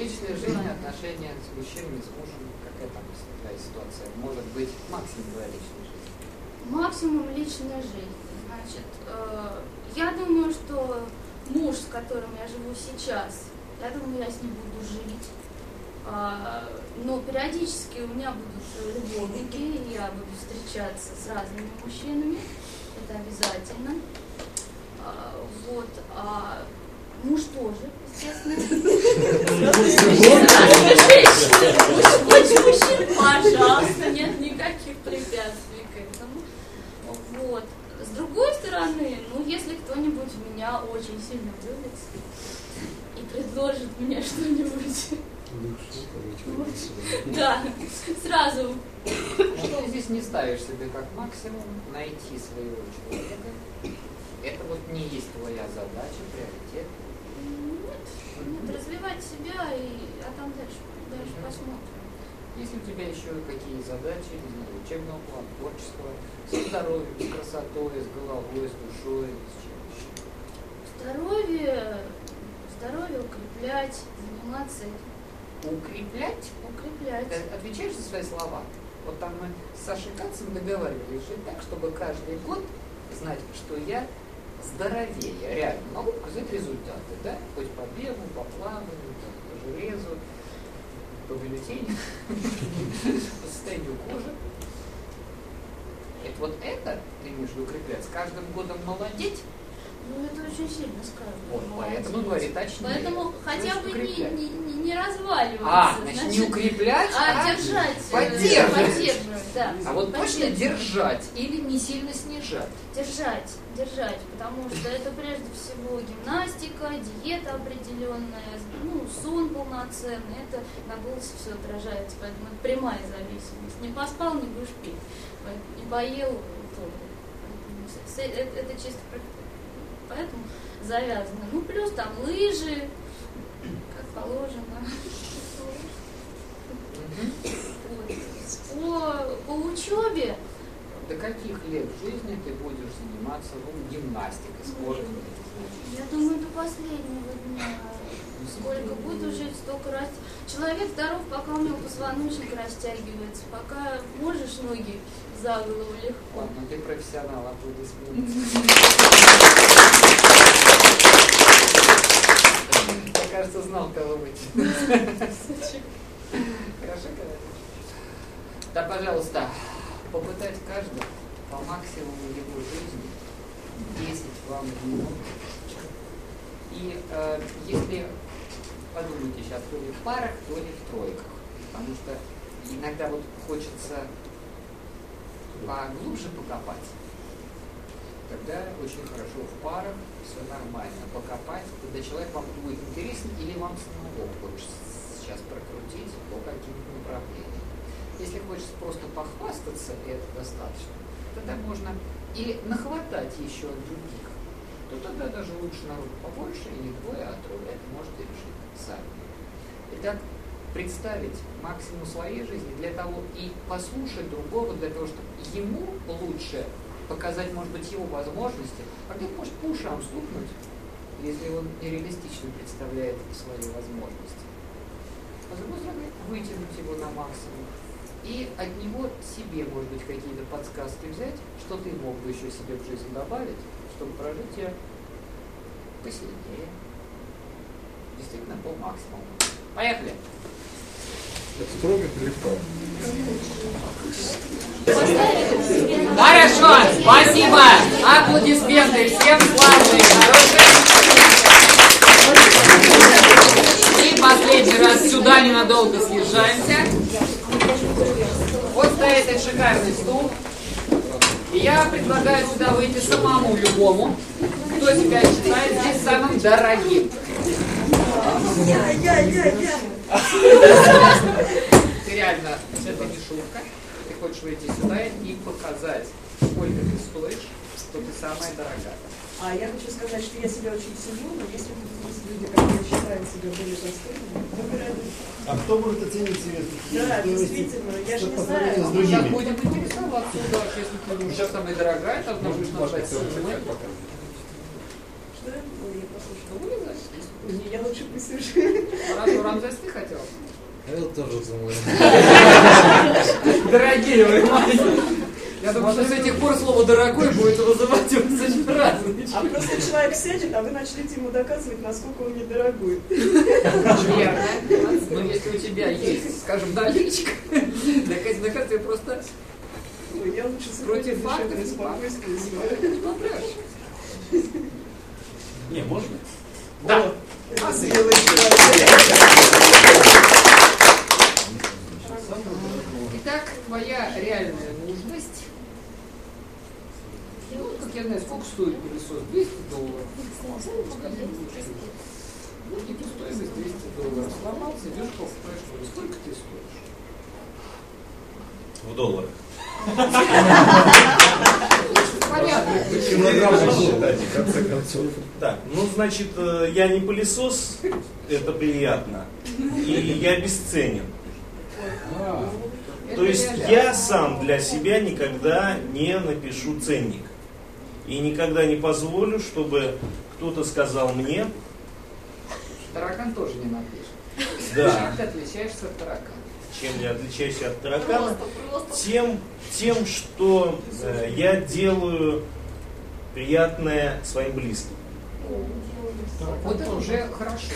личная жизнь, отношения с мужчинами, с мужем, какая там такая ситуация? Может быть, максимум твоя личная жизнь? Максимум личная жизнь. Значит, э, я думаю, что муж, с которым я живу сейчас, я думаю, я с ним буду жить. А, но периодически у меня будут любовники, и я буду встречаться с разными мужчинами. Это обязательно. А, вот. А муж тоже, естественно. Очень мужчин, пожалуйста, нет никаких препятствий к этому. Вот. С другой стороны, ну, если кто-нибудь меня очень сильно любит и предложит мне что-нибудь да, сразу. Что здесь не ставишь себе как максимум найти своего человека? Это вот не есть твоя задача, приоритет? Нет, нет, развивать себя, и, а там дальше, дальше посмотрим. Есть у тебя еще какие задачи, не знаю, учебного плана, творческого, с здоровьем, с красотой, с головой, с душой, с чем еще? Здоровье, здоровье укреплять, заниматься Укреплять? Укреплять. Ты отвечаешь за свои слова? Вот там мы с Сашей Кацем договаривались жить так, чтобы каждый год знать, что я здоровее, реально. Могу показать результаты, да? Хоть по бегу, по плаванию, по железу, по бюллетеню, по состоянию кожи. Это вот это ты имеешь укреплять? Каждым годом молодеть? Ну, это очень сильно сказано. Вот, поэтому говорит точнее. Поэтому хотя бы не, не, не разваливаться. А, значит, значит не укреплять, а, а держать. Э, поддерживать. поддерживать да. А вот точно держать или не сильно снижать? Держать, держать, потому что это прежде всего гимнастика, диета определенная, ну, сон полноценный, это на голосе все отражается, поэтому это прямая зависимость. Не поспал, не будешь пить, не поел, то это, это чисто поэтому завязано. Ну, плюс там лыжи, как положено. По, по учебе. До каких лет в жизни ты будешь заниматься ну, гимнастикой, спортом? Я думаю, до последнего дня. Сколько буду жить, столько раз. Человек здоров, пока у него позвоночник растягивается, пока можешь ноги за голову легко. Ладно, ты профессионал, аплодисменты. Я, кажется, знал, кого вытянуть. Хорошо, когда Да, пожалуйста, попытать каждого по максимуму его жизни 10 вам минут. И э, если подумайте сейчас, то ли в парах, то ли в тройках. Потому что иногда вот хочется поглубже покопать, тогда очень хорошо в парах, все нормально. Покопать, когда человек вам будет интересен или вам самому хочется сейчас прокрутить по каким-то направлениям. Если хочется просто похвастаться, это достаточно, тогда можно или нахватать еще других, то тогда даже лучше народ побольше, и не двое, а трое. Это можете решить сами. Итак, представить максимум своей жизни для того и послушать другого, для того, чтобы ему лучше показать, может быть, его возможности, а где-то может по ушам стукнуть, если он нереалистично представляет свои возможности. А с другой стороны, вытянуть его на максимум. И от него себе, может быть, какие-то подсказки взять, что ты мог бы еще себе в жизнь добавить, чтобы прожить ее посильнее. Действительно, по максимуму. Поехали! Строго легко. Хорошо, спасибо. Аплодисменты всем славные, хорошие. И последний раз сюда ненадолго съезжаемся. Вот стоит этот шикарный стул. И я предлагаю сюда выйти самому любому, кто себя считает здесь самым дорогим. Я, я, я, я. Ты реально, это не шутка. Ты хочешь выйти сюда и показать, сколько ты стоишь, что ты самая дорогая. А я хочу сказать, что я себя очень ценю, но если есть люди, которые считают себя более достойными, выбираю. А кто может оценить себя? Да, действительно, я же не знаю. Мы сейчас будем интересоваться, да, если ты что самая дорогая, то нужно назвать сумму. Что? Ну, я послушала. Ну, вылезай. Не, я лучше посижу. Хорошо, Рамзес, ты хотел? Я вот тоже думаю. Дорогие вы. Я думаю, что с этих пор слово «дорогой» будет вызывать вас очень разные А просто человек сядет, а вы начнете ему доказывать, насколько он недорогой. Верно. Но если у тебя есть, скажем, наличка, доказать, доказать просто Ой, я лучше Против фактов попрешь. Не, можно? Да. Итак, твоя реальная нужность. Ну, как я знаю, сколько стоит пылесос? 200 долларов. Ну, типа стоимость 200 долларов. Сломался, идешь покупаешь новый. Сколько ты стоишь? В долларах. Понятно. Килограмм считать, в конце концов. Так, ну, значит, э, я не пылесос, это приятно, и я бесценен. Это То есть я сам для себя никогда не напишу ценник. И никогда не позволю, чтобы кто-то сказал мне, Таракан тоже не напишет. да, Чем ты отличаешься от таракана? чем я отличаюсь от таракана, тем, тем что э, я делаю приятное своим близким. Вот это уже хорошо.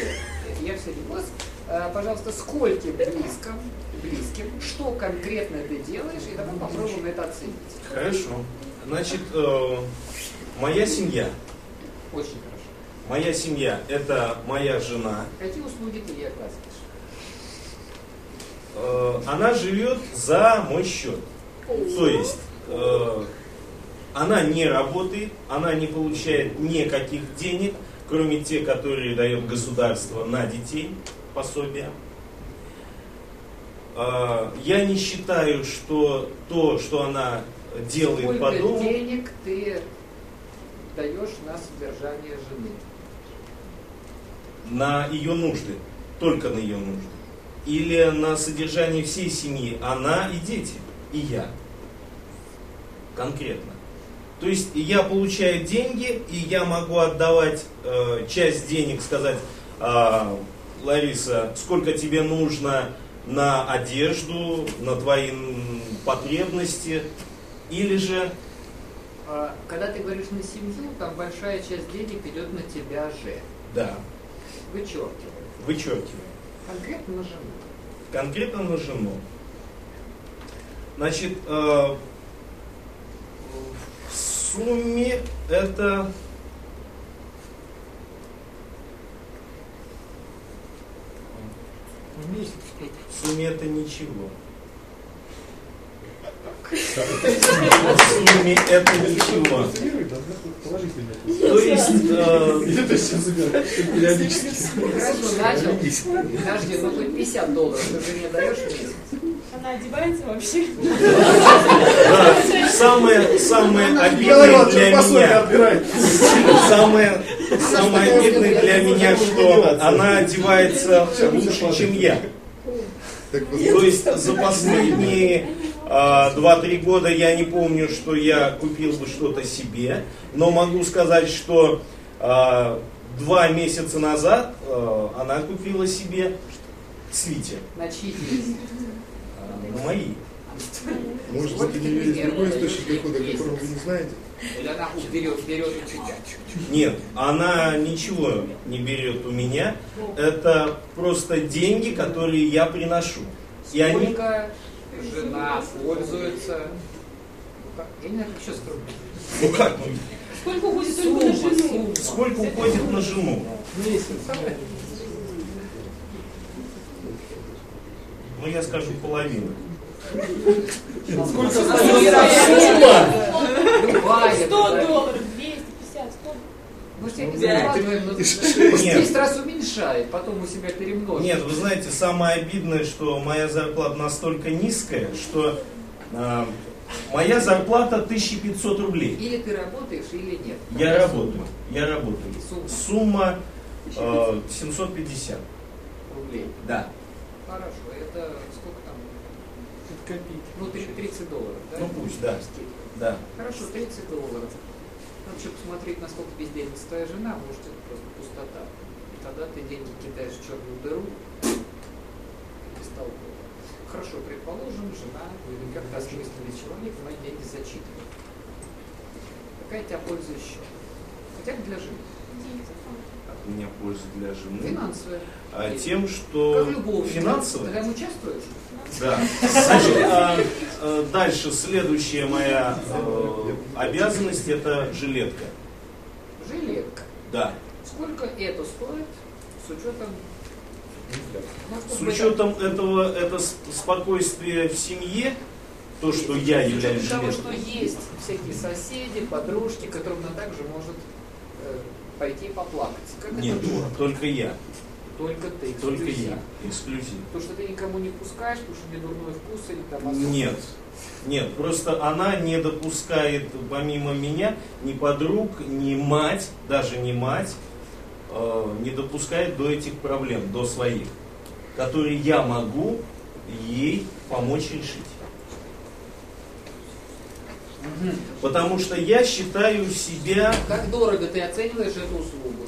Я все вас. Э, Пожалуйста, скольким близким, близким, что конкретно ты делаешь, и давай попробуем это оценить. Хорошо. Значит, э, моя семья. Очень хорошо. Моя семья – это моя жена. Какие услуги ты ей оказываешь? Э, она живет за мой счет. То есть э, она не работает, она не получает никаких денег, кроме тех, которые дает государство на детей, пособия. Э, я не считаю, что то, что она делает Сколько по дому, денег ты даешь на содержание жены? на ее нужды, только на ее нужды. Или на содержание всей семьи, она и дети, и я. Конкретно. То есть я получаю деньги, и я могу отдавать э, часть денег, сказать, «А, Лариса, сколько тебе нужно на одежду, на твои потребности, или же А, Когда ты говоришь на семью, там большая часть денег идет на тебя же. да, Вычеркивай. вычеркиваем. Конкретно на жену. конкретно на жену. Значит, э, сумме это В сумме это ничего. В сумме это ничего. То есть, э, ты все начал. Подожди, ну хоть 50 долларов ты жене даешь в месяц? Она одевается вообще? да, самое, самое обидное для меня, самое, самое обидное для меня, что она одевается лучше, чем я. То есть за последние а, 2-3 года я не помню, что я купил бы что-то себе, но могу сказать, что а, два месяца назад а, она купила себе свитер. На чьи А, на мои. Может быть, у нее есть другой источник дохода, которого вы не знаете? Или она берет, берет у тебя? Нет, она ничего не берет у меня. Это просто деньги, которые я приношу. И они Сколько жена пользуется? Ну, как? Я не знаю, как сейчас. Ну как? ну, Сколько уходит только на жену? сумма. Сколько уходит на жену? Ну я скажу половину. Сколько Любая. 100 долларов, 250, 100 Может, я не закладываем, но в Нет. 10 раз уменьшает, потом у себя перемножит. Нет, вы знаете, самое обидное, что моя зарплата настолько низкая, что а, моя зарплата 1500 рублей. Или ты работаешь, или нет. Я работаю, я работаю. Сумма. Сумма э, 750. Рублей. Да. Хорошо, это сколько копейки. Ну, три- 30 долларов, да? Ну, пусть, да. Да. Хорошо, 30 долларов. Надо еще посмотреть, насколько бездельница твоя жена, может, это просто пустота. тогда ты деньги кидаешь в черную дыру. Бестолково. Хорошо, предположим, жена или как-то осмысленный человек мои деньги зачитывает. Какая у тебя польза еще? Хотя бы для жены. От меня польза для жены. Финансовая. А тем, что Как любовь. финансово. Ты там участвуешь? Да. Значит, а, а, дальше следующая моя э, обязанность это жилетка. Жилетка. Да. Сколько это стоит с учетом... С учетом этого это спокойствие в семье, то, что я являюсь того, что жилеткой. есть всякие соседи, подружки, которым она также может э, пойти поплакать. Как Нет, это дорого? только я. Только ты. Только эксклюзив. я. Эксклюзив. То, что ты никому не пускаешь, потому что у меня дурной вкус или там особо- Нет. Нет, просто она не допускает помимо меня ни подруг, ни мать, даже не мать, э, не допускает до этих проблем, до своих, которые я могу ей помочь решить. Потому что я считаю себя Как дорого ты оцениваешь эту услугу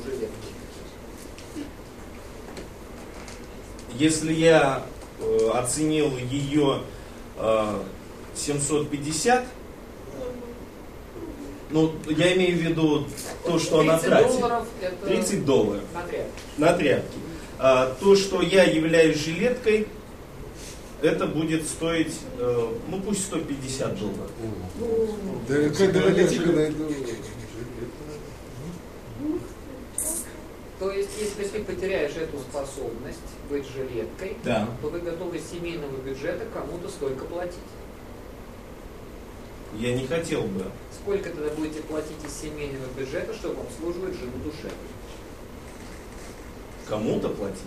Если я э, оценил ее э, 750, ну, я имею в виду то, что она 30 тратит. долларов это 30 долларов на тряпку. на тряпки. А то, что я являюсь жилеткой, это будет стоить, э, ну пусть 150 долларов. Да, как То есть, если ты потеряешь эту способность быть жилеткой, Да. то вы готовы из семейного бюджета кому-то столько платить. Я не хотел бы. Сколько тогда будете платить из семейного бюджета, чтобы обслуживать жену душевно? Кому-то платить.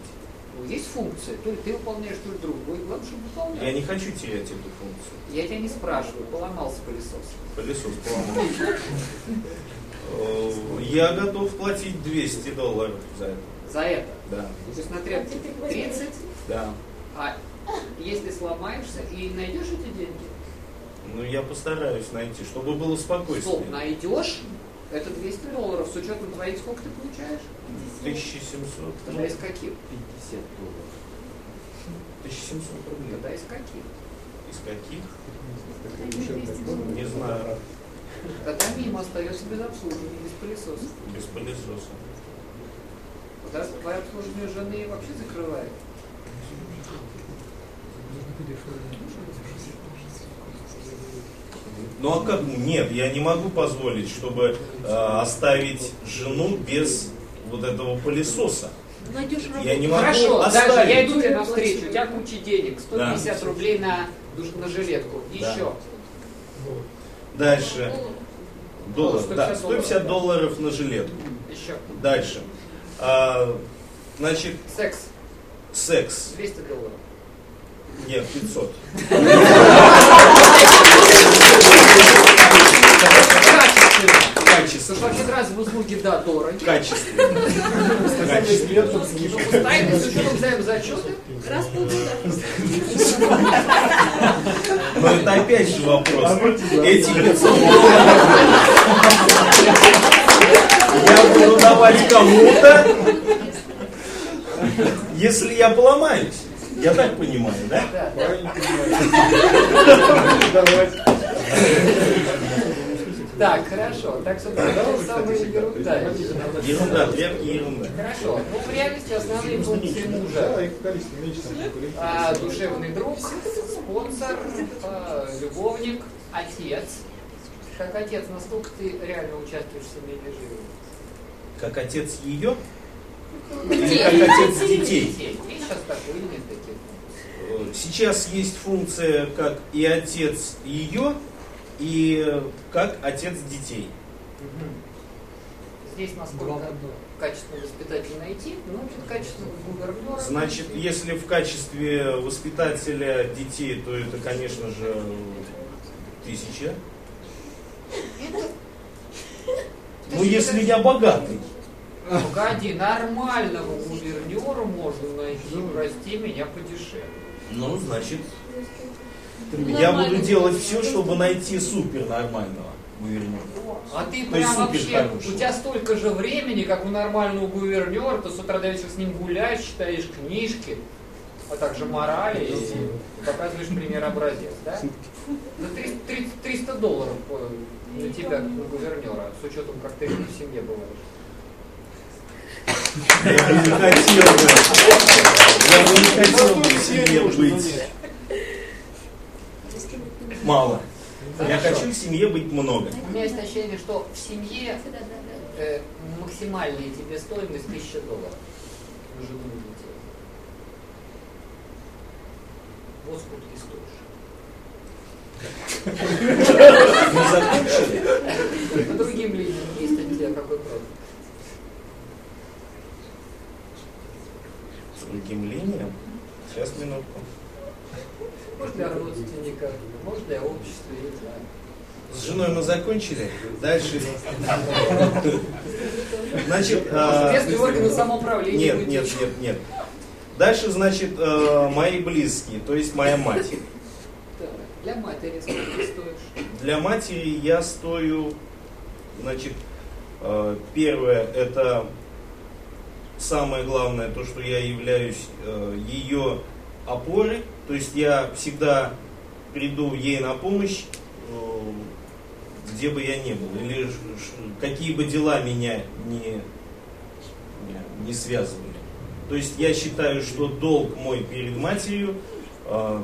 Ну, есть функция, то ли ты выполняешь, то ли другой. Главное, чтобы выполнял. Я не хочу терять эту функцию. Я тебя не спрашиваю, поломался пылесос. Пылесос поломался. Э, Я готов платить 200 долларов за это. За это. Да, То есть на тряпке 30, да. а если сломаешься и найдешь эти деньги, Ну, я постараюсь найти, чтобы было стоп, спокойствие. найдешь, это 200 долларов. С учетом твоих сколько ты получаешь? 1700. Тогда из каких? 50 долларов. 1700 рублей. Тогда из каких? Из каких? Не знаю. Тогда мимо остается без обслуживания, без пылесоса. Без пылесоса. Тогда твое обслуживание жены вообще закрывает. Ну а как? Нет, я не могу позволить, чтобы э, оставить жену без вот этого пылесоса. Найдешь Я не могу Хорошо, оставить. даже я иду тебе навстречу, у тебя куча денег, 150 Да. рублей на, душ- на жилетку. Да. Дальше. Доллар, 150 да, 150 долларов на жилетку. Еще. Дальше. А, значит, Секс. секс. 200 долларов. Нет, 500. Качественно. Вообще разовые услуги, да, дороги. Качественно. Качественно. Ставим с учетом взаимозачета. Раз в полгода. Но это опять же вопрос. Эти 500 долларов я буду давать кому-то, если я поломаюсь. Я так понимаю, да? Да, да. Так, хорошо. Так что это самая ерунда. Ерунда, тряпки ерунда. Хорошо. Ну, в реальности основные функции мужа. А, душевный друг, спонсор, а, любовник, отец. Как отец, насколько ты реально участвуешь в семейной жизни? Как отец ее? Или как отец детей? Есть сейчас такое или нет таких? Э, Сейчас есть функция как и отец ее, и как отец детей. Здесь насколько качественного воспитателя найти, ну, качественного гувернера. Значит, если в качестве воспитателя детей, то это, конечно же, тысяча. Ну, если я богатый. Погоди, нормального гувернера можно найти, прости меня, подешевле. Ну, значит, я буду делать все, чтобы найти супер нормального. гувернер. А ты есть прям вообще, хороший. у тебя столько же времени, как у нормального гувернера, ты с утра до вечера с ним гуляешь, читаешь книжки, а также морали и показываешь пример образец, да? За 300, 300 300 долларов э, на тебя, гувернера, с учетом, как ты в семье бываешь. Я бы не хотел бы. Я бы не хотел бы в семье быть мало. Я хочу в семье быть много. У меня есть ощущение, что в семье э, максимальная тебе стоимость 1000 долларов на жену и детей. Вот сколько ты стоишь. Мы закончили? По другим линиям есть от тебя какой вопрос? С другим линиям? Сейчас минутку. Может для родственника, может для общества, я не знаю. С женой мы закончили. Дальше. Значит, а, Местные органы самоуправления. нет, нет, нет, нет. Дальше, значит, э, мои близкие, то есть моя мать. Для матери сколько ты стоишь? Для матери я стою, значит, э, первое, это самое главное, то, что я являюсь э, ее опорой, то есть я всегда приду ей на помощь, э, где бы я ни был, или какие бы дела меня не, не- связывали. То есть я считаю, что долг мой перед матерью э,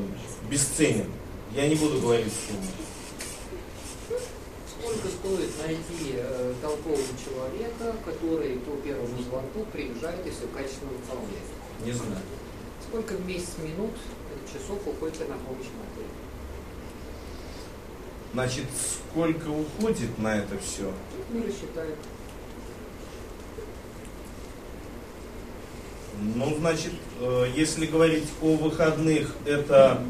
бесценен. Я не буду говорить сумму. Сколько стоит найти э, толкового человека, который по первому звонку приезжает и все качественно выполняет? Не знаю. Сколько в месяц минут, часов уходит на помощь матери? Значит, сколько уходит на это все? Не рассчитает. Ну, значит, э, если говорить о выходных, это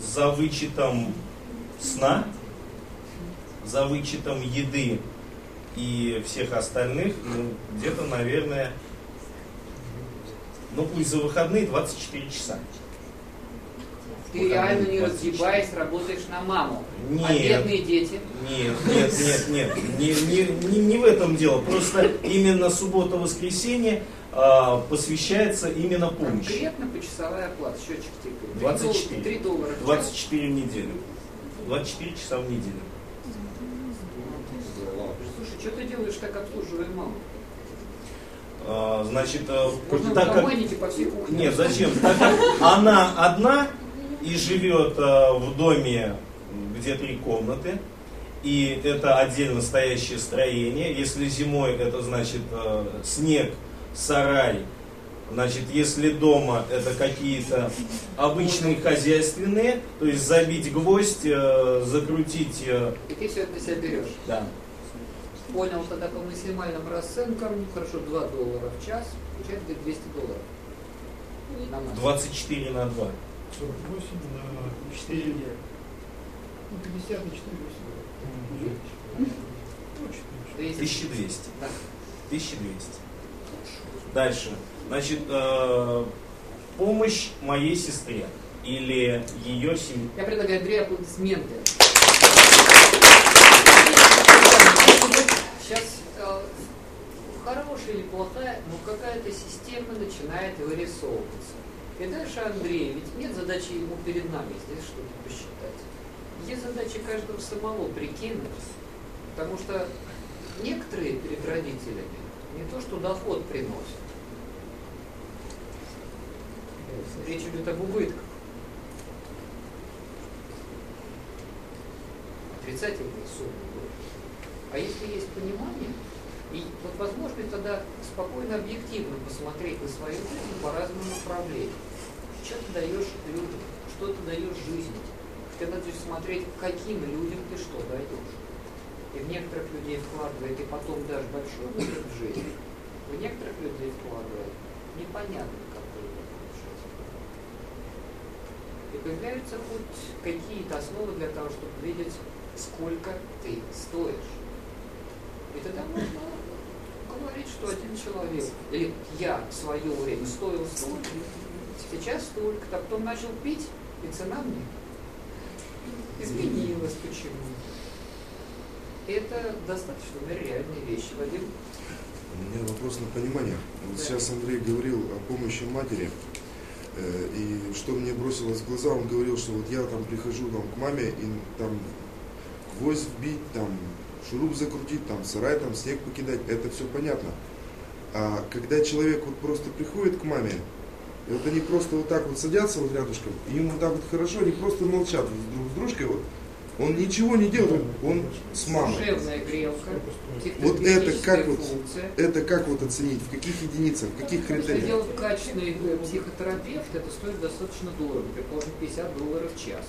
за вычетом сна, за вычетом еды и всех остальных, ну, где-то, наверное, ну пусть за выходные 24 часа. Ты реально не 24. разгибаясь работаешь на маму. А Нет. бедные дети? Нет, нет, нет, нет, не, не, не, не в этом дело. Просто именно суббота-воскресенье а, посвящается именно помощи. Конкретно почасовая оплата, счетчик тикает. 24. 3 доллара. в час. 24 в неделю. 24 часа в неделю. Слушай, что ты делаешь так обслуживая маму? А, значит, э, Можно так как... по всей кухне. Нет, зачем? Так как она одна и живет э, в доме, где три комнаты, и это отдельно стоящее строение. Если зимой это значит э, снег, сарай, значит, если дома это какие-то обычные хозяйственные, то есть забить гвоздь, э, закрутить, И ты все это на себя берешь. да, Понял, тогда по максимальным расценкам, хорошо, 2 доллара в час, получается где-то 200 долларов. На нас. 24 на 2. 48 на 4 Ну, 50 на 4 200. 1200. Да. 1200. Дальше. Значит, э, помощь моей сестре или ее семье. Я предлагаю Андрею аплодисменты. Сейчас э, хорошая или плохая, но какая-то система начинает вырисовываться. И дальше Андрей, ведь нет задачи ему перед нами здесь что-то посчитать. Есть задача каждого самого прикинуть, потому что некоторые перед родителями не то что доход приносят, речь идет об убытках. отрицательные суммы. А если есть понимание, и вот возможность тогда спокойно, объективно посмотреть на свою жизнь по разным направлениям. Что ты даешь людям, что ты даешь жизни. Ты начнешь смотреть, каким людям ты что даешь. И в некоторых людей вкладывает, и потом дашь большой выход в жизни. В некоторых людей вкладывает непонятно какой выход в жизнь. И появляются хоть какие-то основы для того, чтобы видеть, сколько ты стоишь. И тогда можно говорить, что один человек, или я в свое время стоил столько, сейчас столько-то, а потом начал пить, и цена мне изменилась почему. это достаточно реальные вещи, Вадим. У меня вопрос на понимание. Вот Да. сейчас Андрей говорил о помощи матери. Э, И что мне бросилось в глаза, он говорил, что вот я там прихожу там, к маме и там гвоздь вбить, там шуруп закрутить, там сарай, там снег покидать, это все понятно. А когда человек вот просто приходит к маме, и вот они просто вот так вот садятся вот рядышком, и им вот так вот хорошо, они просто молчат друг с дружкой вот. Он ничего не делает, он с мамой. Душевная грелка, Вот это как вот, это как вот оценить, в каких единицах, в каких Если критериях? делать качественный э, психотерапевт, это стоит достаточно дорого, предположим, 50 долларов в час.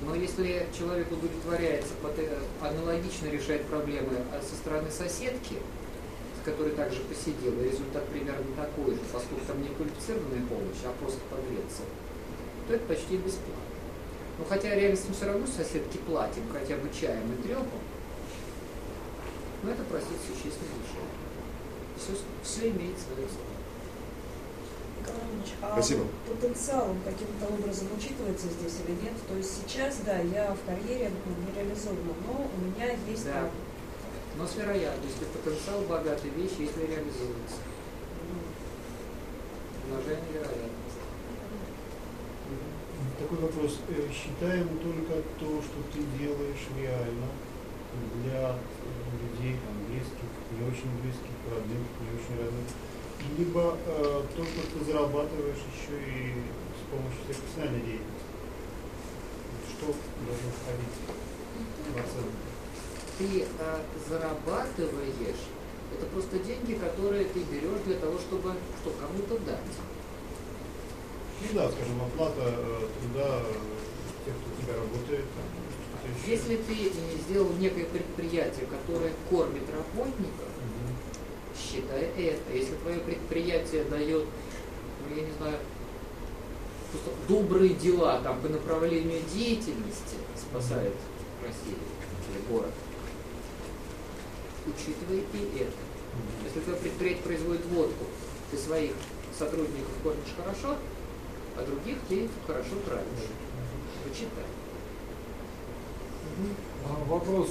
Но если человек удовлетворяется, аналогично решать проблемы а со стороны соседки, с которой также посидел, и результат примерно такой же, поскольку там не квалифицированная помощь, а просто погреться, то это почти бесплатно. Но хотя реальность мы все равно соседки платим, хотя бы чаем и трепом, но это, простите, существенно дешевле. Все, все имеет. Николай Иванович, а Спасибо. потенциал каким-то образом учитывается здесь или нет? То есть сейчас, да, я в карьере ну, не реализована, но у меня есть Да. Но с вероятностью потенциал богатой вещи, если реализуется. Умножение вероятности. Такой вопрос. Э, Считаем только то, что ты делаешь реально для э, людей, там, близких, не очень близких, родных, не очень родных. Либо э, то, что ты зарабатываешь еще и с помощью своей профессиональной деятельности. Что должно входить в оценку? Ты а, зарабатываешь, это просто деньги, которые ты берешь для того, чтобы что, кому-то дать. Ну да, скажем, оплата э, труда э, тех, кто у тебя работает, там. Если ты э, сделал некое предприятие, которое кормит работников, Мгм. считай это. Если твое предприятие дает, ну, я не знаю, просто добрые дела там по направлению деятельности, спасает Россию или город, учитывай и это. Если твое предприятие производит водку, ты своих сотрудников кормишь хорошо, а других ты хорошо тратишь. Почитай. А Вопрос,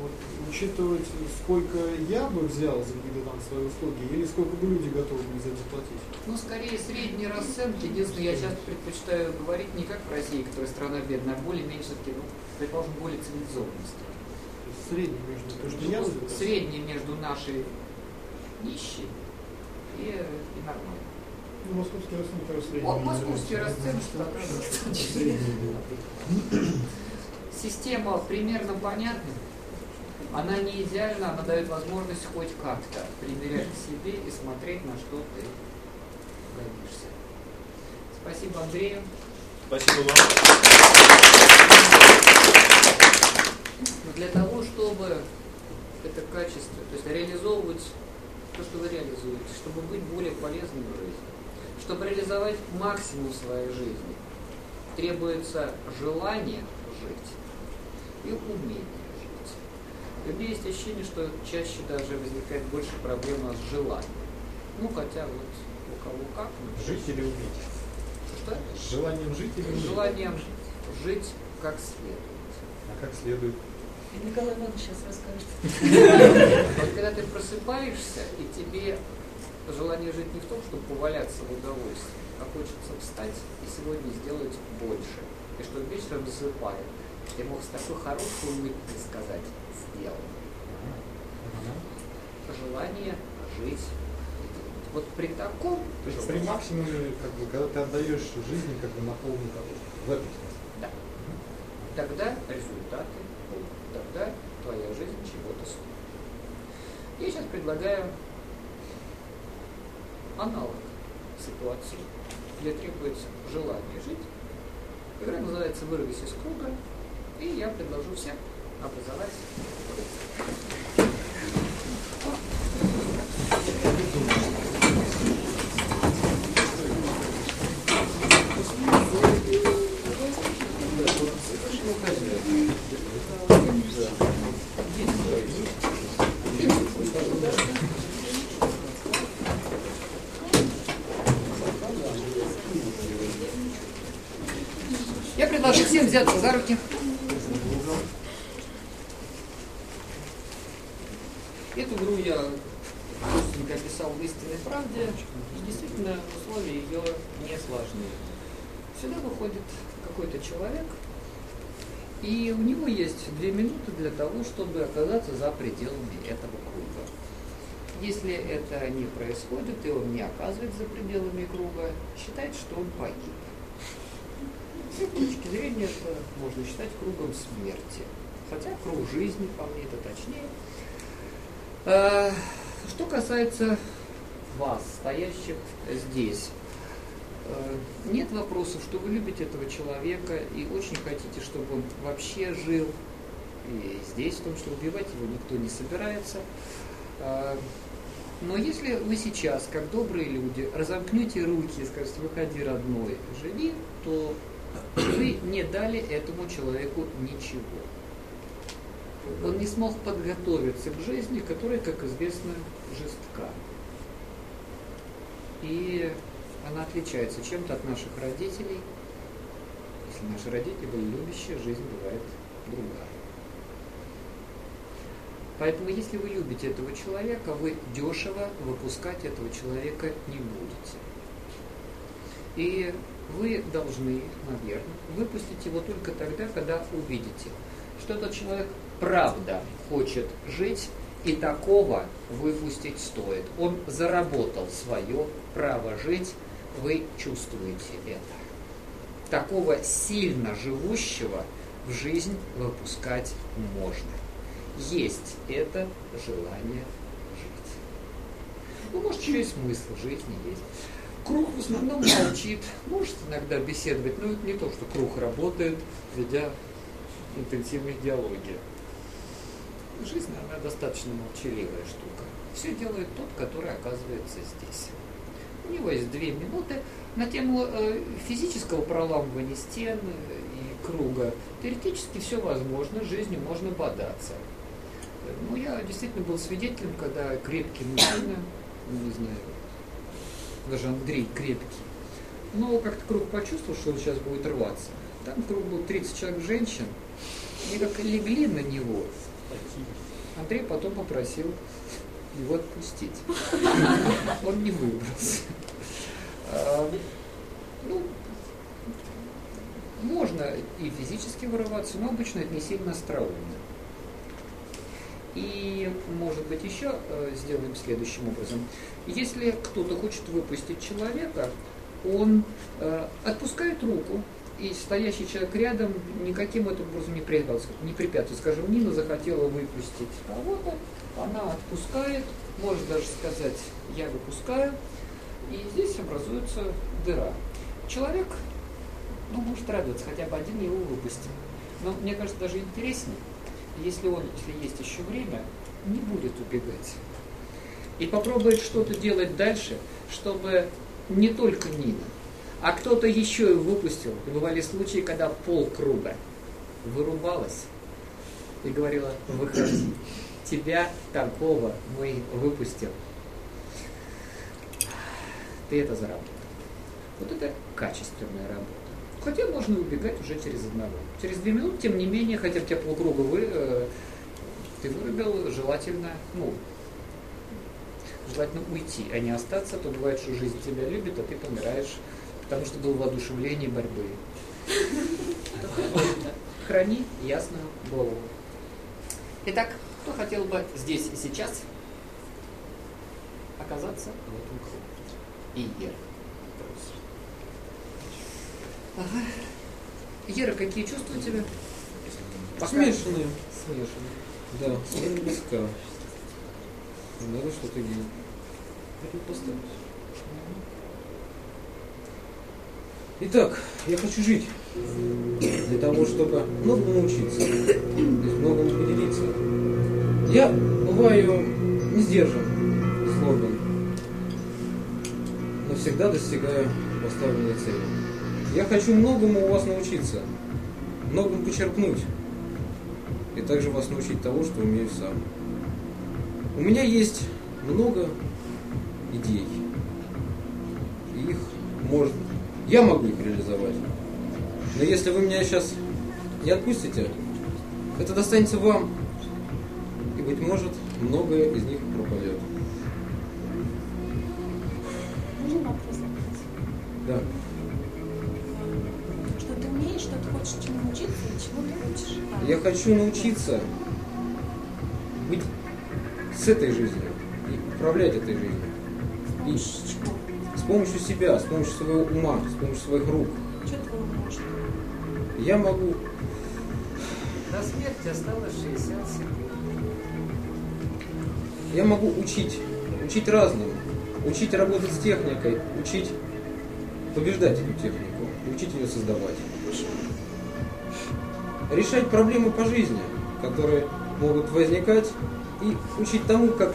вот, учитывать, сколько я бы взял за какие-то там свои услуги, или сколько бы люди готовы были за это платить? Ну, скорее, средней расценки. Единственное, я часто предпочитаю говорить не как в России, которая страна бедная, а более-менее все-таки, ну, предположим, более цивилизованной страной. Средний между то, что я. Средний между нашей нищей и, и нормальной. Ну, московский расценки средний. Вот такая Средний. Система примерно понятна. Она не идеальна, она дает возможность хоть как-то примерять к себе и смотреть, на что ты годишься. Спасибо Андрею. Спасибо вам. Но для чтобы это качество, то есть реализовывать то, что вы реализуете, чтобы быть более полезным в жизни, чтобы реализовать максимум своей жизни, требуется желание жить и умение жить. И у меня есть ощущение, что чаще даже возникает больше проблем с желанием. Ну, хотя вот у кого как. но Жить или уметь? Что? С желанием жить или уметь? Желанием жить как следует. А как следует? Николай Иванович сейчас расскажет. Вот когда ты просыпаешься, и тебе желание жить не в том, чтобы поваляться в удовольствии, а хочется встать и сегодня сделать больше. И что вечером засыпая, ты мог с такой хорошей улыбкой сказать «сделал». Желание жить. Вот при таком То есть при максимуме, как бы, когда ты отдаешь жизни, как бы на полную катушку. В этом смысле. Да. Тогда результаты. Тогда твоя жизнь чего-то стоит. Я сейчас предлагаю аналог ситуации, где требуется желание жить. Игра называется «Вырвись из круга», и я предложу всем образовать. Я предложу всем взяться за руки. я быстренько описал в истинной правде, действительно условия ее не сложнее. Сюда выходит какой-то человек, и у него есть две минуты для того, чтобы оказаться за пределами этого круга. Если это не происходит, и он не оказывается за пределами круга, считает, что он погиб. С точки зрения это можно считать кругом смерти. Хотя круг жизни, по мне это точнее. А, Что касается вас, стоящих здесь, э, нет вопросов, что вы любите этого человека и очень хотите, чтобы он вообще жил. И здесь, в том, что убивать его никто не собирается. А, Но если вы сейчас, как добрые люди, разомкнете руки и скажете, выходи, родной, живи, то вы не дали этому человеку ничего. Он не смог подготовиться к жизни, которая, как известно, жестка. И она отличается чем-то от наших родителей. Если наши родители были любящие, жизнь бывает другая. Поэтому, если вы любите этого человека, вы дешево выпускать этого человека не будете. И вы должны, наверное, выпустить его только тогда, когда увидите, что этот человек правда хочет жить, и такого выпустить стоит. Он заработал свое право жить, вы чувствуете это. Такого сильно живущего в жизнь выпускать можно. Есть это желание жить. Ну, может, и смысл жизни есть. Круг в основном молчит, может иногда беседовать, но это не то, что круг работает, ведя интенсивные диалоги. Жизнь, она достаточно молчаливая штука. Все делает тот, который оказывается здесь. У него есть две минуты на тему э, физического проламывания стен и круга. Теоретически все возможно, жизнью можно бодаться. Ну, я действительно был свидетелем, когда крепкий мужчина, ну, не знаю, даже Андрей крепкий, но как-то круг почувствовал, что он сейчас будет рваться. Там круг был 30 человек женщин, они как легли на него. Андрей потом попросил его отпустить. Он не выбрался. А, Ну, можно и физически вырываться, но обычно это не сильно остроумно. И, может быть, еще э, сделаем следующим образом. Если кто-то хочет выпустить человека, он э, отпускает руку, и стоящий человек рядом никаким этим образом не препятствует. Не препятствует. Скажем, Нина захотела выпустить кого-то, она отпускает, может даже сказать, я выпускаю, и здесь образуется дыра. Человек, ну, может радоваться, хотя бы один его выпустил. Но мне кажется, даже интереснее, если он, если есть еще время, не будет убегать. И попробует что-то делать дальше, чтобы не только Нина, а кто-то еще и выпустил. И бывали случаи, когда полкруга вырубалась и говорила, выходи, тебя такого мы выпустим. Ты это заработал. Вот это качественная работа. Хотя можно убегать уже через одного. Через две минуты, тем не менее, хотя бы тебя полкруга вы, э, ты вырубил, желательно, ну, желательно уйти, а не остаться, то бывает, что жизнь тебя любит, а ты помираешь, потому что был воодушевление борьбы. Храни ясную голову. Итак, кто хотел бы здесь и сейчас оказаться в этом круге? И Ера. Ага. Ера, какие чувства у тебя? Пока- Смешанные. Смешанные. Да, очень близко. Надо что-то делать. Это поставить. Итак, я хочу жить для того, чтобы многому научиться, то есть многому поделиться. Я бываю не сдержан, злобен, но всегда достигаю поставленной цели. Я хочу многому у вас научиться, многому почерпнуть, и также вас научить того, что умею сам. У меня есть много идей. И их может я могу их реализовать. Но если вы меня сейчас не отпустите, это достанется вам. И, быть может, многое из них пропадет. Можно вопрос? Да. Я хочу научиться быть с этой жизнью и управлять этой жизнью. И с помощью себя, с помощью своего ума, с помощью своих рук. Что ты можешь? Я могу До смерти осталось 60 секунд. Я могу учить, учить разному, учить работать с техникой, учить побеждать эту технику, учить ее создавать. Решать проблемы по жизни, которые могут возникать, и учить тому, как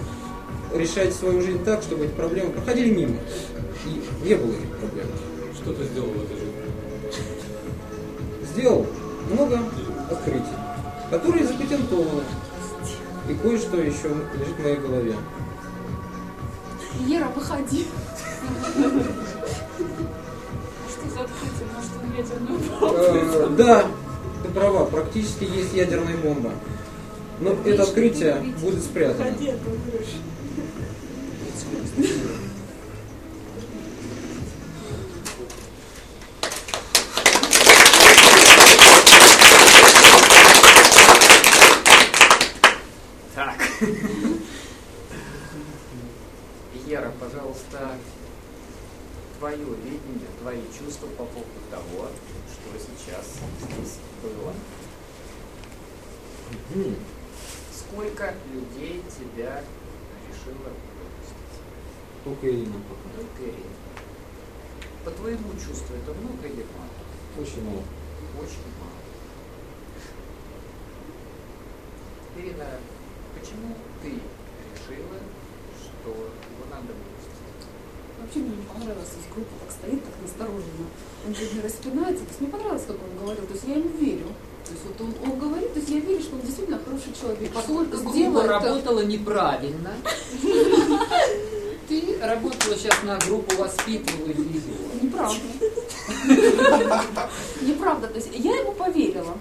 решать свою жизнь так, чтобы эти проблемы проходили мимо, и не было этих проблем. Что ты сделал в этой жизни? Сделал много открытий, которые запатентованы, и кое-что еще лежит в моей голове. Ера, выходи. Что за открытие? Может, он ядерную Э, бомбу? Да, права, практически есть ядерная бомба. Но это открытие будет спрятано. Так. Ера, пожалуйста, твое видение, твои чувства по поводу того, что сейчас здесь было. Мгм. Сколько людей тебя решило выпустить? Только Ирина пока. Только Ирина. По твоему чувству это много или мало? Очень мало. Очень мало. Ирина, почему ты решила, что его надо выпустить? Вообще мне не понравилось, то есть группа так стоит, так настороженно. Он бедный распинается, то есть мне понравилось, как он говорил, то есть я ему верю. То есть вот он, он говорит, то есть я верю, что он действительно хороший человек. Поскольку сделает, работала неправильно, ты работала сейчас на группу воспитываю видео. Неправда. Неправда. То есть я ему поверила.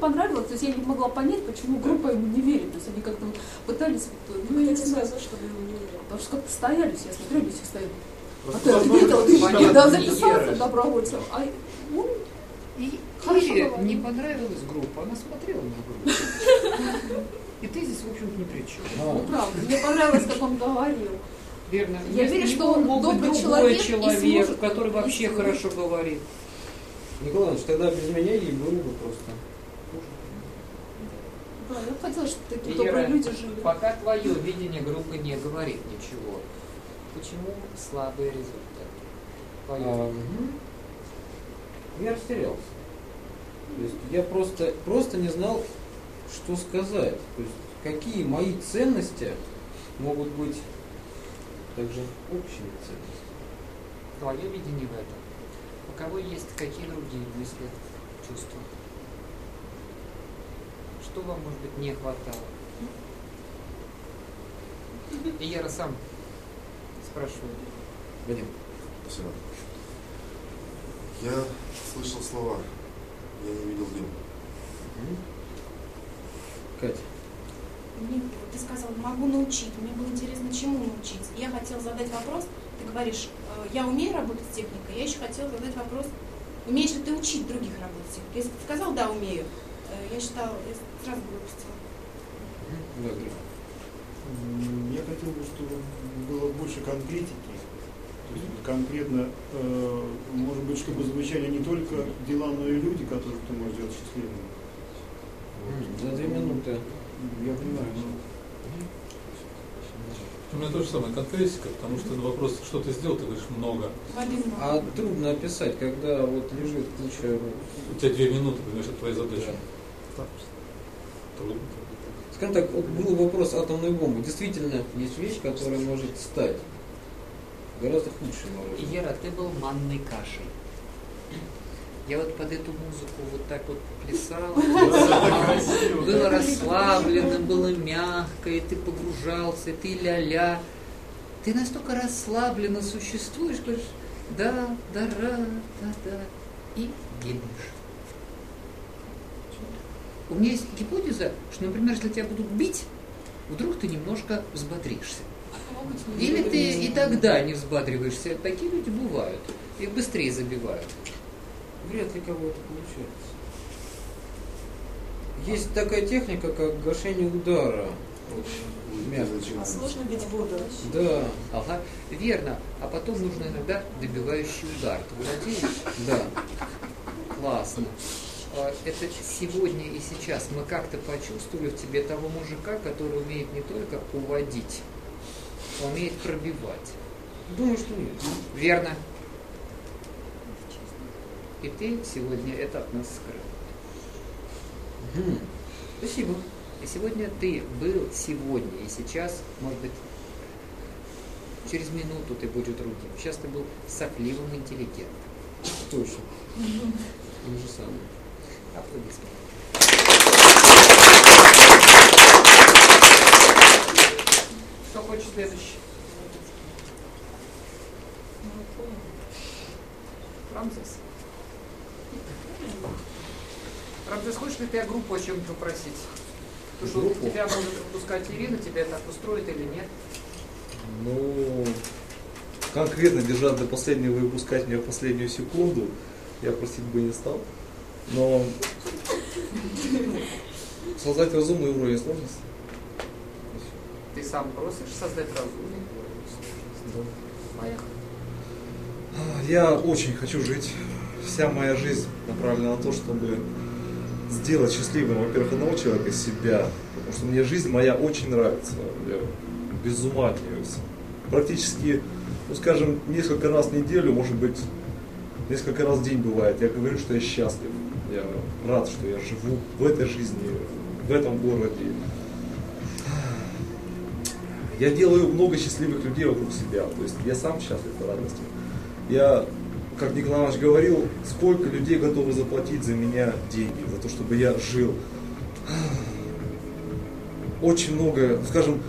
Не понравилось, то есть я не могла понять, почему группа ему не верит. То есть они как-то вот пытались... вот, Ну, я тебе знаю, сказала, чтобы ему не верил. Потому что как-то стояли все, я смотрю, они все стоят. А ты ответила, ты да, не записался добровольцем. А он И Хорошо Ире говорит. не понравилась группа, она смотрела на группу. И ты здесь, в общем-то, ни при чем. Ну, правда, мне понравилось, как он говорил. Верно. Я верю, что он добрый человек и человек, сможет который вообще хорошо говорит. Николай Иванович, тогда без меня ей было бы просто. Я бы хотела, чтобы такие добрые люди жили. Пока твое видение группы не говорит ничего, почему слабый результат? Твое А. Я растерялся. То есть я просто, просто не знал, что сказать. То есть какие мои ценности могут быть также общими ценностями. Твое видение в этом. У кого есть какие другие мысли, чувства? Что вам, может быть, не хватало? И я сам спрашиваю. Вадим, спасибо. Я слышал слова, я не видел дым. Катя. Мне, ты сказал, могу научить. Мне было интересно, чему научить. Я хотела задать вопрос. Ты говоришь, э, я умею работать с техникой. Я еще хотела задать вопрос, умеешь ли ты учить других работать с техникой? Если ты сказал, да, умею, я считала, я сразу бы выпустила. Да. М, Я хотел бы, чтобы было больше конкретики. То есть конкретно, э, может быть, чтобы звучали не только дела, но и люди, которых ты можешь сделать счастливыми. За две минуты. Я понимаю. но У меня то же самое, конкретика, потому что на вопрос, что ты сделал, ты говоришь много. А трудно описать, когда вот лежит куча... У тебя две минуты, понимаешь, это твоя задача. Трудно. Скажем так, вот был вопрос атомной бомбы. Действительно, есть вещь, которая может стать гораздо худшей может. Ера, ты был манной кашей. Я вот под эту музыку вот так вот плясал, было расслаблено, было мягко, и ты погружался, и ты ля-ля. Ты настолько расслабленно существуешь, говоришь, да, да, ра, да, да, и гибнешь. У меня есть гипотеза, что, например, если тебя будут бить, вдруг ты немножко взбодришься. Или ты и тогда не взбадриваешься. Такие люди бывают. Их быстрее забивают. Вряд ли кого это получается. Есть такая техника, как гашение удара. Мягко. Сложно бить воду. Да, Ага, верно. А потом нужно иногда добивающий удар. Ты владеешь? да. Классно. А, Это сегодня и сейчас мы как-то почувствовали в тебе того мужика, который умеет не только уводить, а умеет пробивать. Думаю, что нет. Верно. И ты сегодня это от нас скрыл. Мгм. Спасибо. И сегодня ты был сегодня, и сейчас, может быть, через минуту ты будешь другим. Сейчас ты был сопливым интеллигентом. Точно. То же самое. Аплодисменты. Кто хочет следующий? Рамзес. Рамзес, хочешь ли о группу о чем-то попросить? Потому что тебя может выпускать Ирина, тебя так устроит или нет? Ну, конкретно держать до последнего и выпускать меня в последнюю секунду, я просить бы не стал. Но создать разумный уровень сложности. Ты сам просишь создать разумный уровень сложности. Поехали. А, Я очень хочу жить. Вся моя жизнь направлена на то, чтобы сделать счастливым, во-первых, одного человека себя, потому что мне жизнь моя очень нравится. Я без ума от нее. Практически, ну скажем, несколько раз в неделю, может быть, несколько раз в день бывает. Я говорю, что я счастлив. Я рад, что я живу в этой жизни, в этом городе. Я делаю много счастливых людей вокруг себя. То есть я сам счастлив по радости. Я, как Николай Иванович говорил, сколько людей готовы заплатить за меня деньги, за то, чтобы я жил. Очень много, ну, скажем,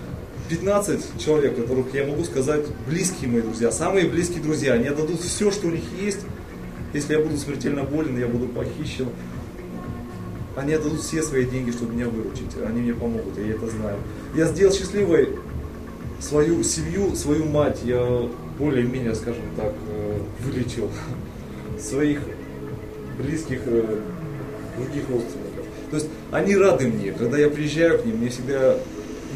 15 человек, которых я могу сказать близкие мои друзья, самые близкие друзья, они отдадут все, что у них есть. Если я буду смертельно болен, я буду похищен, они отдадут все свои деньги, чтобы меня выручить. Они мне помогут, я это знаю. Я сделал счастливой свою семью, свою мать. Я более-менее, скажем так, э, вылечил своих близких э, других родственников. То есть они рады мне, когда я приезжаю к ним, мне всегда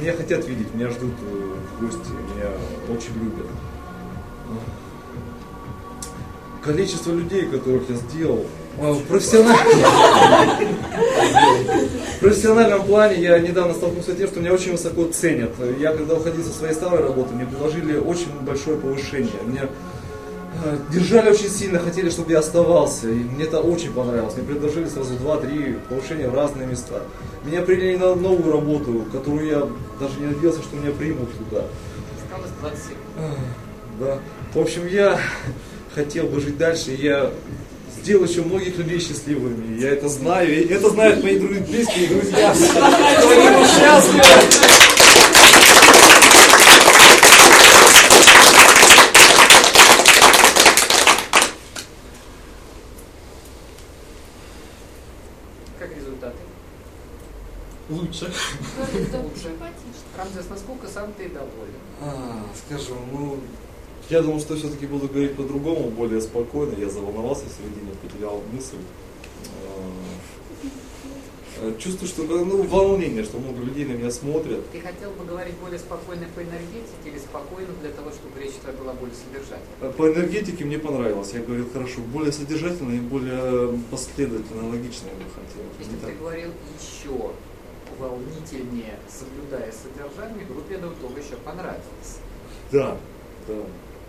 меня хотят видеть, меня ждут э, в гости, меня очень любят. Количество людей, которых я сделал, в профессиональном, в профессиональном плане я недавно столкнулся с тем, что меня очень высоко ценят. Я когда уходил со своей старой работы, мне предложили очень большое повышение. Мне э, держали очень сильно, хотели, чтобы я оставался. И мне это очень понравилось. Мне предложили сразу 2-3 повышения в разные места. Меня приняли на новую работу, которую я даже не надеялся, что меня примут туда. Осталось 20 секунд. Ах, Да. В общем, я хотел бы жить дальше, и я сделал еще многих людей счастливыми. Я это знаю, и это знают мои друзья, близкие друзья. Счастливы. Как результаты? Лучше. Лучше. Рамзес, насколько сам ты доволен? А, скажем, ну, я думал, что все-таки буду говорить по-другому, более спокойно. Я заволновался в середине, потерял мысль. А, Чувствую, что ну, волнение, что много людей на меня смотрят. Ты хотел бы говорить более спокойно по энергетике или спокойно для того, чтобы речь твоя была более содержательной? А По энергетике мне понравилось. Я говорил хорошо, более содержательно и более последовательно, логично я бы хотел. Если бы ты говорил еще волнительнее, соблюдая содержание, группе тоже еще понравилось. Да, да,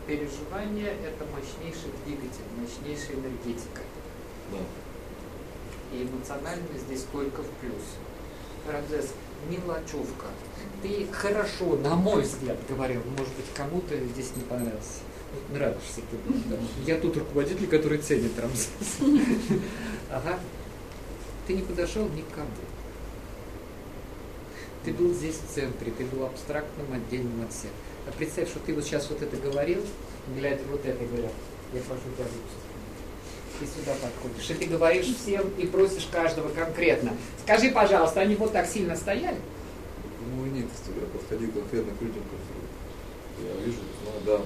Переживание – это мощнейший двигатель, мощнейшая энергетика. да. И эмоциональность здесь только в плюс. Рамзес, мелочевка. Ты хорошо, на мой взгляд, говорил. Может быть, кому-то здесь не понравился. Вот Нравишься ты. да. Я тут руководитель, который ценит Рамзес. Ага. Ты не подошел никому. Ты был здесь в центре, ты был абстрактным, отдельным от всех. А представь, что ты вот сейчас вот это говорил, глядя вот это, говоря, я прошу тебя выпустить. Ты сюда подходишь, и ты говоришь всем и просишь каждого конкретно. Скажи, пожалуйста, они вот так сильно стояли? Ну, нет. Я подходил конкретно к людям, которые я вижу, знаю, да.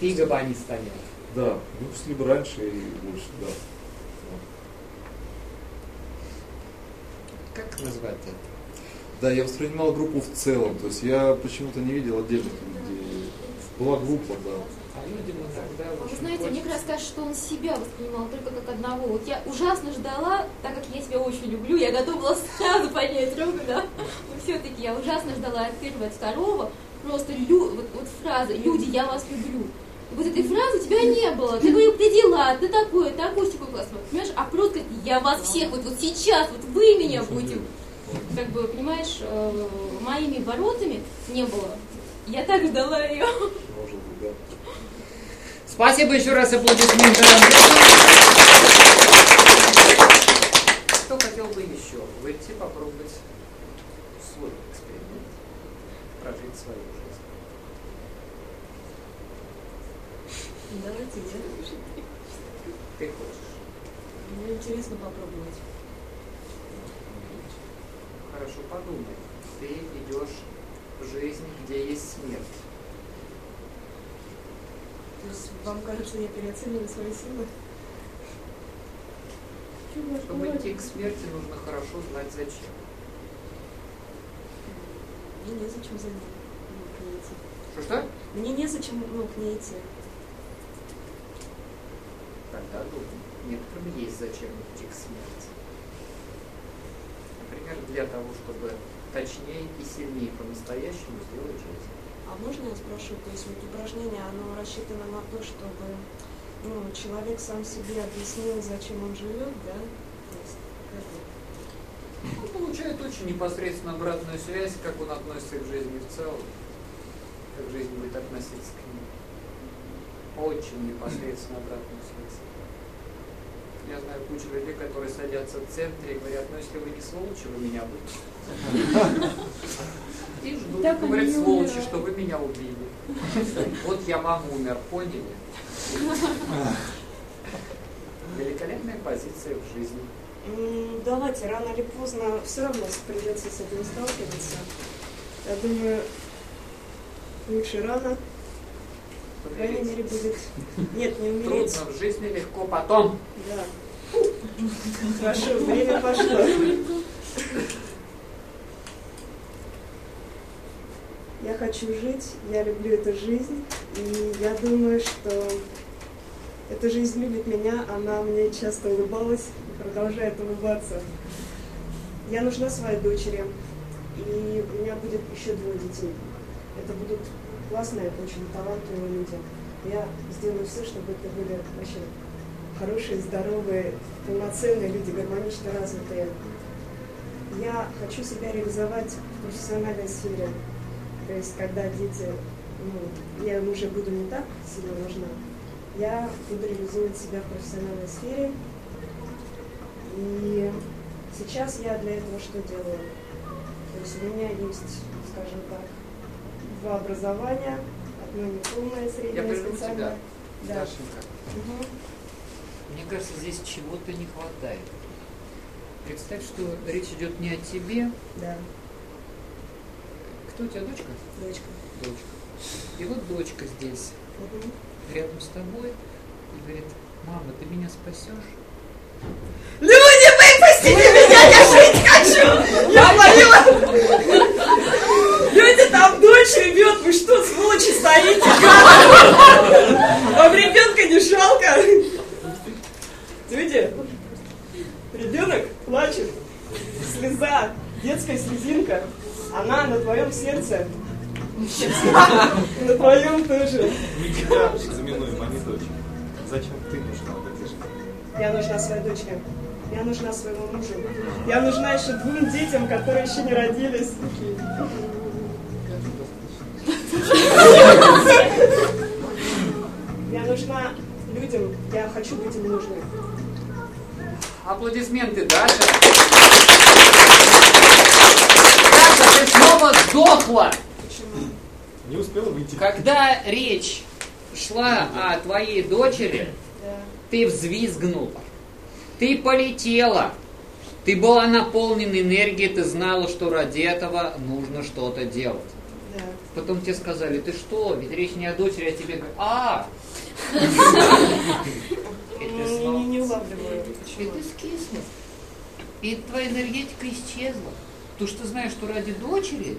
Фига бы они стояли. Да, ну либо раньше и больше, да. Как назвать это? Да, я воспринимал группу в целом, то есть я почему-то не видел отдельных людей. Была группа, да. А Вы знаете, мне хочется- кажется, кажется, что он себя воспринимал только как одного. Вот я ужасно ждала, так как я себя очень люблю, я готова была сразу поднять руку, да. Но все-таки я ужасно ждала от первого, от второго. Просто лю, вот, вот фраза «Люди, я вас люблю». И вот этой фразы у тебя не было. Ты говорил, ты дела, ты такой, ты акустику классно. Понимаешь? А просто я вас всех, вот, вот сейчас, вот вы меня будете. Как бы, понимаешь, э, моими воротами не было. Я так ждала ее. Может быть, да. Спасибо еще раз аплодисменты. Кто хотел бы еще выйти, попробовать свой эксперимент, прожить свою жизнь? Давайте я. Ты хочешь? Мне интересно попробовать. Хорошо, подумай. Ты идешь в жизнь, где есть смерть. То есть вам кажется, я переоцениваю свои силы? Чтобы идти к смерти, нужно хорошо знать зачем. Мне незачем за ней ну, к ней идти. Что-что? Мне незачем ну, к ней идти. Тогда думай. Некоторым есть зачем идти к смерти. Например, для того, чтобы точнее и сильнее по-настоящему сделать жизнь. А можно я спрошу, то есть вот упражнение, оно рассчитано на то, чтобы ну, человек сам себе объяснил, зачем он живет, да? То есть, как Он получает очень непосредственно обратную связь, как он относится к жизни в целом, как жизнь будет относиться к нему. Очень непосредственно обратную связь. Я знаю кучу людей, которые садятся в центре и говорят, ну если вы не сволочи, вы меня убьете. И ждут, Так говорят, сволочи, что вы меня убили. Вот я вам умер, поняли? Великолепная позиция в жизни. Давайте, рано или поздно все равно придется с этим сталкиваться. Я думаю, лучше рано, по крайней мере, будет... Нет, не умереть. Трудно в жизни, легко потом. Да. Хорошо, время пошло. Я хочу жить, я люблю эту жизнь, и я думаю, что эта жизнь любит меня, она мне часто улыбалась и продолжает улыбаться. Я нужна своей дочери, и у меня будет еще двое детей. Это будут классные, очень талантливые люди. Я сделаю все, чтобы это были вообще хорошие, здоровые, полноценные люди, гармонично развитые. Я хочу себя реализовать в профессиональной сфере. То есть, когда дети, ну, я им уже буду не так сильно нужна, я буду реализовывать себя в профессиональной сфере. И сейчас я для этого что делаю? То есть у меня есть, скажем так, два образования, одно неполное, Я среднее, прерву тебя, специальное. Да. Дашенька. Мгм. Мне кажется, здесь чего-то не хватает. Представь, что речь идет не о тебе. Да, Кто у тебя дочка? дочка. Дочка. И вот дочка здесь, Мгм. рядом с тобой, и говорит, мама, ты меня спасешь? Люди, выпустите меня, я жить хочу! Я молила! Дочь ребет, вы что, сволочи, стоите? Вам ребенка не жалко? Люди, ребенок плачет, слеза, детская слезинка, она на твоем сердце. На твоем тоже. Я заминуем, а не дочь. Зачем ты нужна в этой жизни? Я нужна своей дочке. Я нужна своему мужу. Я нужна еще двум детям, которые еще не родились. Я нужна людям. Я хочу быть им нужной. Аплодисменты, Даша. Даша, ты снова сдохла. Почему? Не успела выйти. Когда речь шла о твоей дочери, Да. ты взвизгнула. Ты полетела. Ты была наполнена энергией, ты знала, что ради этого нужно что-то делать. Потом тебе сказали, ты что, ведь речь не о дочери, а тебе говорят, а, Не, улавливаю. и Почему? ты скиснул. И твоя энергетика исчезла. Потому что знаешь, что ради дочери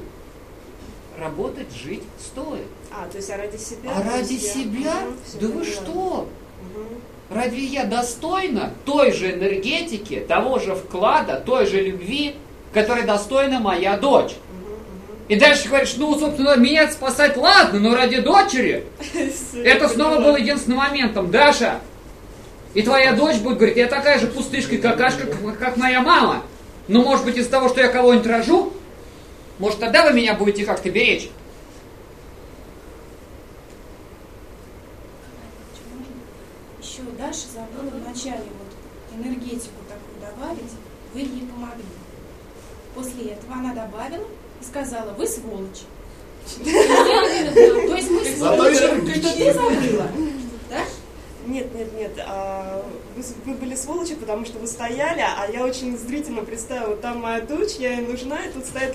работать, жить стоит. А, то есть а ради себя? А ради себя? Да вы что? Разве я достойна той же энергетики, того же вклада, той же любви, которой достойна моя дочь? И дальше говоришь, ну, собственно, меня спасать ладно, но ради дочери это снова было единственным моментом. Даша, и твоя дочь будет говорить, я такая же пустышка и какашка, как, моя мама. Но, может быть, из-за того, что я кого-нибудь рожу, может, тогда вы меня будете как-то беречь. Еще Даша забыла вначале вот энергетику такую добавить, вы ей помогли. После этого она добавила сказала, вы сволочь. То есть мы сволочи, что ты забыла. Да? Нет, нет, нет. а, вы, вы были сволочи, потому что вы стояли, а я очень зрительно представила, там моя дочь, я ей нужна, и тут стоит